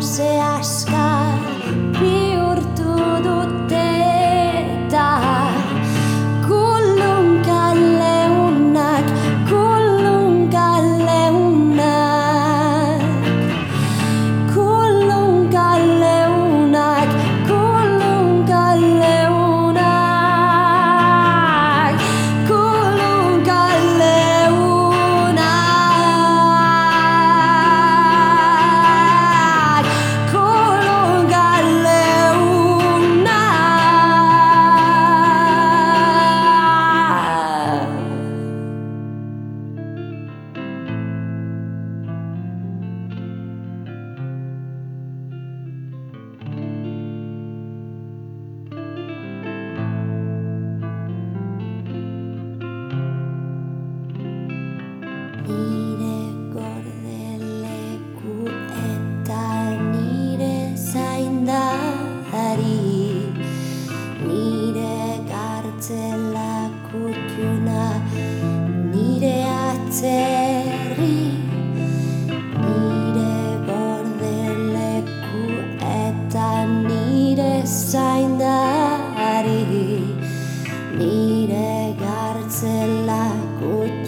stars they are sky.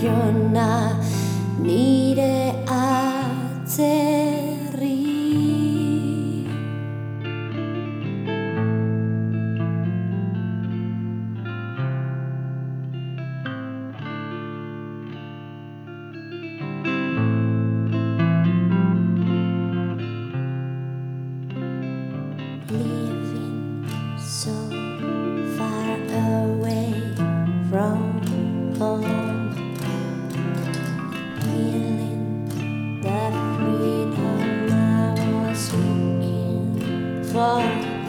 you're not needed Living so far away from home. fall